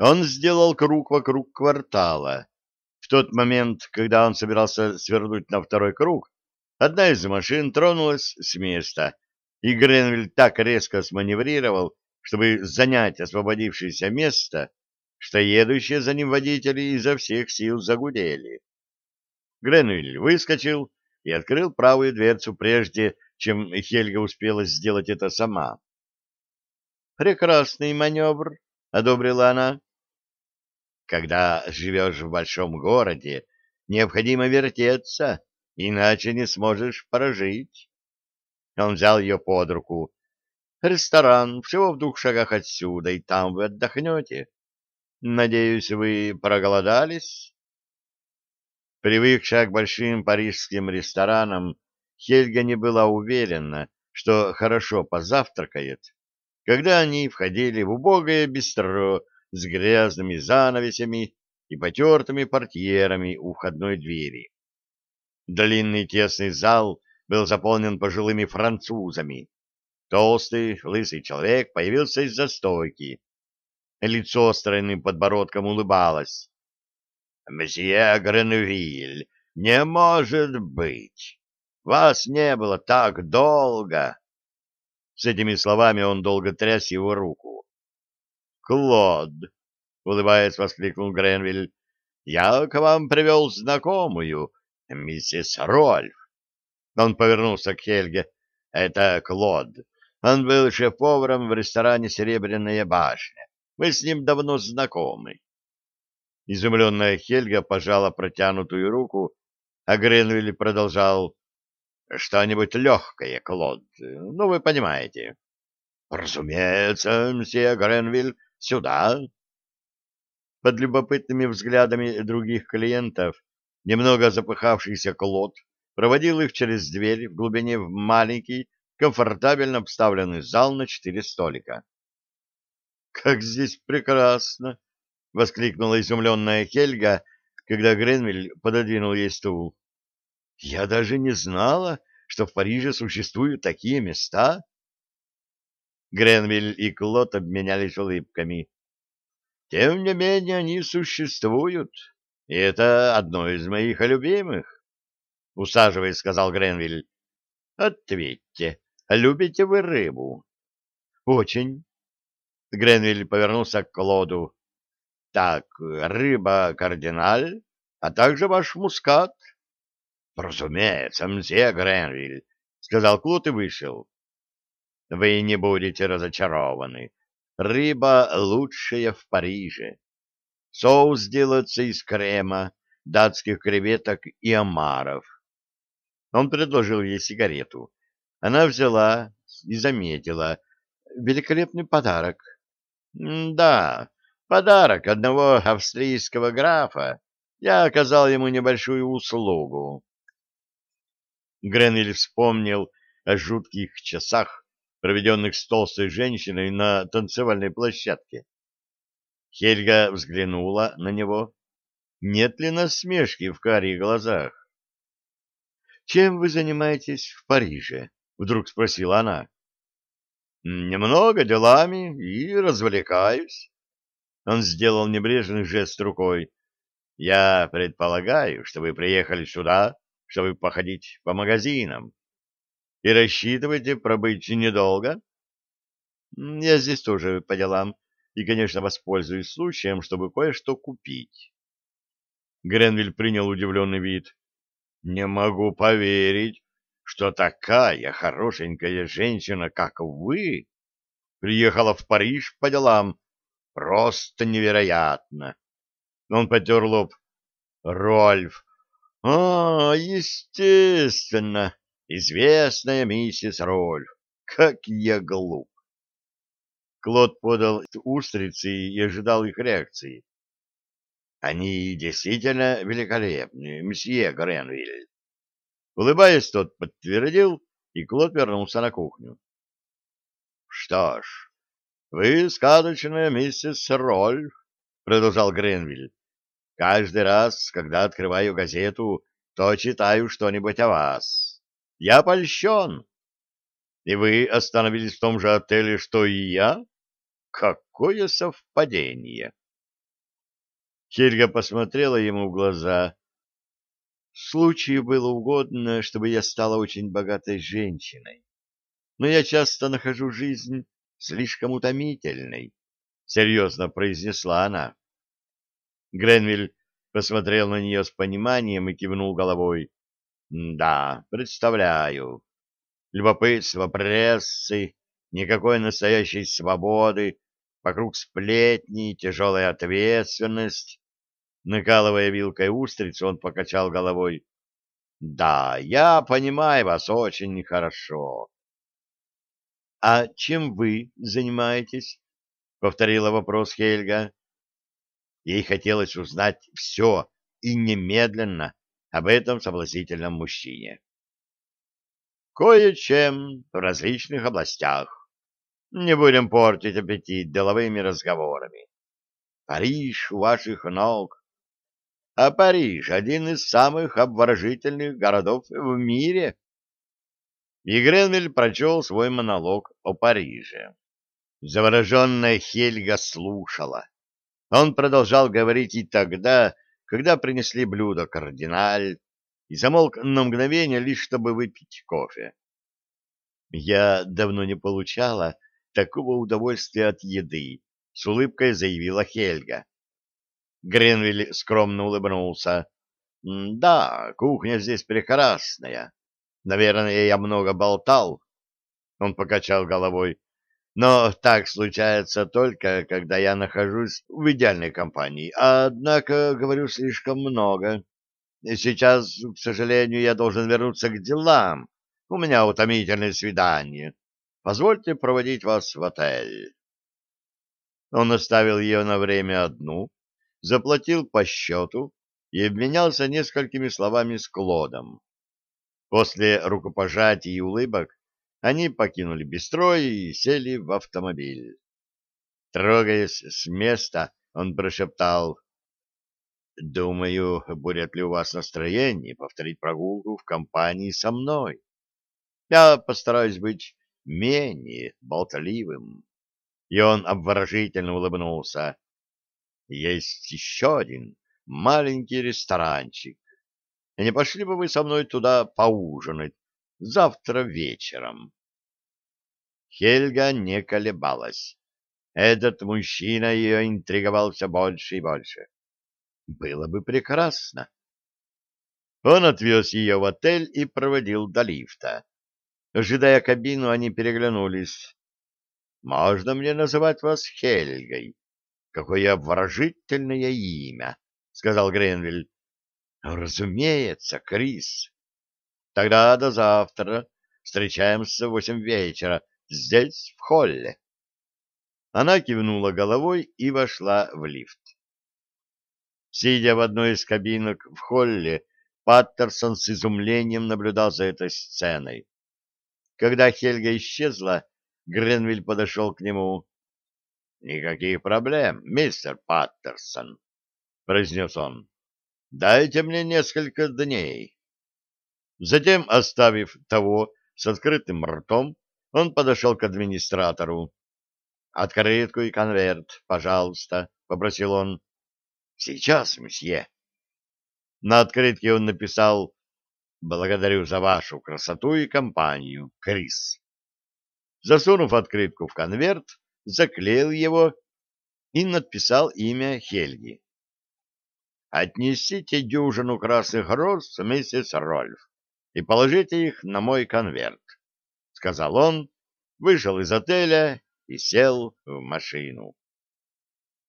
Он сделал круг вокруг квартала. В тот момент, когда он собирался свернуть на второй круг, одна из машин тронулась с места, и Гренвиль так резко сманеврировал, чтобы занять освободившееся место, что едущие за ним водители изо всех сил загудели. Гренвиль выскочил и открыл правую дверцу прежде, чем Хельга успела сделать это сама. «Прекрасный маневр», — одобрила она. Когда живешь в большом городе, необходимо вертеться, иначе не сможешь прожить. Он взял ее под руку. «Ресторан всего в двух шагах отсюда, и там вы отдохнете. Надеюсь, вы проголодались?» Привыкшая к большим парижским ресторанам, Хельга не была уверена, что хорошо позавтракает, когда они входили в убогое бистро с грязными занавесями и потертыми портьерами у входной двери. Длинный тесный зал был заполнен пожилыми французами. Толстый, лысый человек появился из-за стойки. Лицо с тройным подбородком улыбалось. «Месье Гренвиль, не может быть! Вас не было так долго!» С этими словами он долго тряс его руку. Клод, — улыбаясь, воскликнул Гренвиль, — я к вам привел знакомую, миссис Рольф. Он повернулся к Хельге. — Это Клод. Он был шеф-поваром в ресторане «Серебряная башня». Мы с ним давно знакомы. Изумленная Хельга пожала протянутую руку, а Гренвиль продолжал. — Что-нибудь легкое, Клод. Ну, вы понимаете. — Разумеется, мсье Гренвиль, сюда. Под любопытными взглядами других клиентов, немного запыхавшийся Клод проводил их через дверь в глубине в маленький, комфортабельно обставленный зал на четыре столика. «Как здесь прекрасно!» — воскликнула изумленная Хельга, когда Гренвиль пододвинул ей стул. «Я даже не знала, что в Париже существуют такие места!» Гренвиль и Клод обменялись улыбками. Тем не менее, они существуют, и это одно из моих любимых. Усаживаясь, сказал Гренвиль. Ответьте, любите вы рыбу? Очень. Гренвиль повернулся к Клоду. Так, рыба-кардиналь, а также ваш мускат. Разумеется, мсье Гренвиль, сказал Клод и вышел. Вы не будете разочарованы. Рыба лучшая в Париже. Соус делается из крема, датских креветок и омаров. Он предложил ей сигарету. Она взяла и заметила. Великолепный подарок. Да, подарок одного австрийского графа. Я оказал ему небольшую услугу. Гренвиль вспомнил о жутких часах, проведенных с толстой женщиной на танцевальной площадке. Хельга взглянула на него. Нет ли насмешки в карие глазах? «Чем вы занимаетесь в Париже?» — вдруг спросила она. «Немного делами и развлекаюсь». Он сделал небрежный жест рукой. «Я предполагаю, что вы приехали сюда, чтобы походить по магазинам. И рассчитываете пробыть недолго? Я здесь тоже по делам и, конечно, воспользуюсь случаем, чтобы кое-что купить. Гренвиль принял удивленный вид. Не могу поверить, что такая хорошенькая женщина, как вы, приехала в Париж по делам. Просто невероятно. Он потер лоб. Рольф. А, естественно. Известная миссис Рольф, как я глуп. Клод подал устрицы и ожидал их реакции. Они действительно великолепны, месье Гренвилль. Улыбаясь, тот подтвердил, и Клод вернулся на кухню. Что ж, вы сказочная миссис Рольф, продолжал Гренвилль. Каждый раз, когда открываю газету, то читаю что-нибудь о вас. Я польщен. И вы остановились в том же отеле, что и я? Какое совпадение! Хельга посмотрела ему в глаза. Случаю было угодно, чтобы я стала очень богатой женщиной. Но я часто нахожу жизнь слишком утомительной, — серьезно произнесла она. Гренвиль посмотрел на нее с пониманием и кивнул головой. Да, представляю. Любопытство прессы, никакой настоящей свободы, вокруг сплетни, тяжелая ответственность. Накалывая вилкой устрицу, он покачал головой. Да, я понимаю вас очень хорошо. А чем вы занимаетесь? Повторила вопрос Хельга. Ей хотелось узнать все и немедленно об этом соблазительном мужчине. Кое-чем в различных областях. Не будем портить аппетит деловыми разговорами. Париж у ваших ног. А Париж — один из самых обворожительных городов в мире. И Гренвель прочел свой монолог о Париже. Завороженная Хельга слушала. Он продолжал говорить и тогда, когда принесли блюдо кардиналь, и замолк на мгновение, лишь чтобы выпить кофе. «Я давно не получала такого удовольствия от еды», — с улыбкой заявила Хельга. Гренвиль скромно улыбнулся. «Да, кухня здесь прекрасная. Наверное, я много болтал». Он покачал головой. Но так случается только, когда я нахожусь в идеальной компании. Однако говорю слишком много. Сейчас, к сожалению, я должен вернуться к делам. У меня утомительное свидание. Позвольте проводить вас в отель. Он оставил ее на время одну, заплатил по счету и обменялся несколькими словами с Клодом. После рукопожатий и улыбок они покинули бистро и сели в автомобиль. Трогаясь с места, он прошептал. «Думаю, будет ли у вас настроение повторить прогулку в компании со мной? Я постараюсь быть менее болтливым». И он обворожительно улыбнулся. «Есть еще один маленький ресторанчик. Не пошли бы вы со мной туда поужинать завтра вечером. Хельга не колебалась. Этот мужчина ее интриговал все больше и больше. Было бы прекрасно. Он отвез ее в отель и проводил до лифта. Ожидая кабину, они переглянулись. «Можно мне называть вас Хельгой? Какое обворожительное имя!» — сказал Гренвиль. «Разумеется, Крис!» Тогда до завтра. Встречаемся в восемь вечера. Здесь, в холле. Она кивнула головой и вошла в лифт. Сидя в одной из кабинок в холле, Паттерсон с изумлением наблюдал за этой сценой. Когда Хельга исчезла, Гренвиль подошел к нему. — Никаких проблем, мистер Паттерсон, — произнес он. — Дайте мне несколько дней. Затем, оставив того с открытым ртом, он подошел к администратору. «Открытку и конверт, пожалуйста», — попросил он. «Сейчас, месье». На открытке он написал «Благодарю за вашу красоту и компанию, Крис». Засунув открытку в конверт, заклеил его и написал имя Хельги. «Отнесите дюжину красных роз, миссис Рольф и положите их на мой конверт, — сказал он, вышел из отеля и сел в машину.